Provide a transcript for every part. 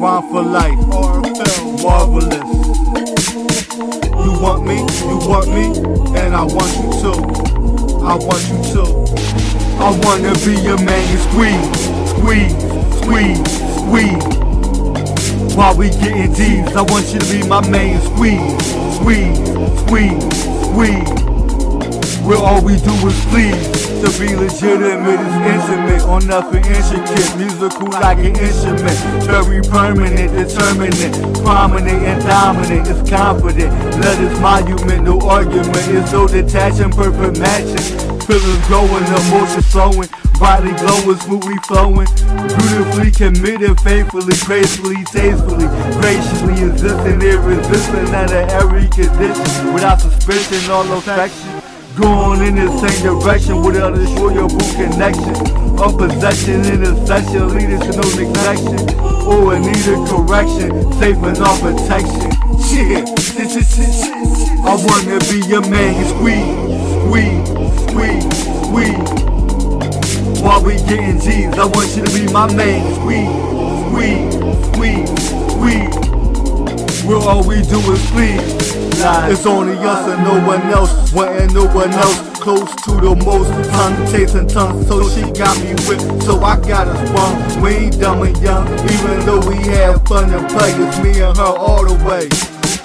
Rhyme for life. Marvelous. You want me, you want me, and I want you too. I want you too. I wanna be your man and squeeze, squeeze, squeeze, squeeze. While we getting D's, I want you to be my man and squeeze, squeeze, squeeze, squeeze. Where all we do is please. To be legitimate is intimate, on nothing intricate. Musical like an instrument, very permanent, determinate, prominent and dominant. It's confident, love is monument, no argument. It's so detached and perfect matching. Feelings growing, emotions flowing, body glowing, smoothly flowing. Beautifully committed, faithfully, gracefully, tastefully, graciously existing, irresisting under every condition, without suspicion or affection. Going in the same direction without enjoyable connection. A possession in a session leading to no neglection. Or a correction, safe and all protection. Shit, shit, shit, shit. I wanna be your man, squeeze, squeeze, squeeze, squeeze. While we getting G's, I want you to be my man, squeeze, squeeze, squeeze, Where all we do is please. It's only us and no one else. Wanting no one else. Close to the most. Tongue tasting tongue. So she got me whipped. So I got us sprung. We ain't dumb and young. Even though we have fun and play. It's me and her all the way.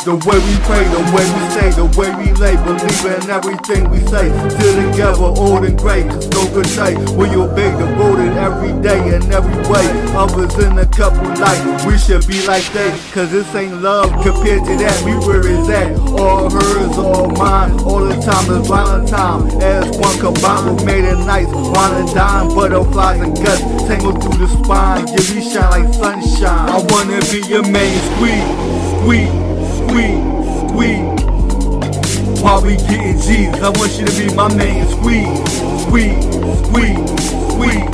The way we pray, the way we say, the way we lay, believe in everything we say. Still together, old and great, no good day. We obey devoted every day and every way. Others in a couple life, we should be like they. Cause this ain't love compared to that. We where is that? All hers, all mine. All the time is Valentine. As one combined, we made it nice. Wine and dime, butterflies and guts. Tangled through the spine, yeah, we shine like sunshine. I wanna be your man, squeeze, squeeze squeeze, squeeze. While we getting G's, I want you to be my man. Squeeze, squeeze, squeeze, squeeze.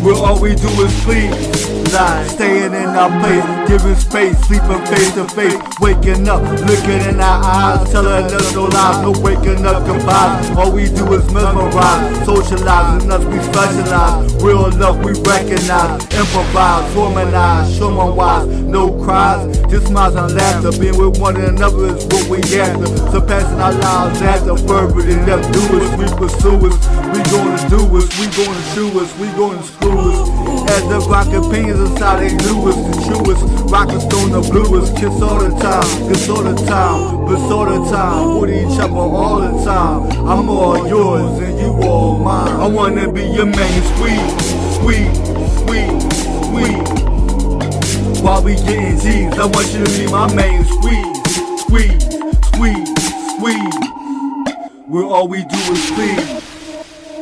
Where all we do is please. Lie, staying in our place, giving space, sleeping face to face, waking up, looking in our eyes, telling us no lies, no waking up goodbyes. All we do is mesmerize, socializing us, we specialize. Real love we recognize, improvise, harmonize, showman wise, no cries, just smiles and laughter. Being with one another is what we after. Surpassing our lives after further than death do us. We pursue us, we gonna do us, we gonna shoot us, we gonna screw us. As the rock opinions inside they knew us, the truest. Rocket stone the bluest, kiss all the time, kiss all the time, but all the time. With each other all the time. I'm all yours and you all mine. I wanna be your man, squeeze, squeeze, squeeze, squeeze. While we getting G's, I want you to be my main squeeze, squeeze, squeeze, squeeze. Where all we do is squeeze.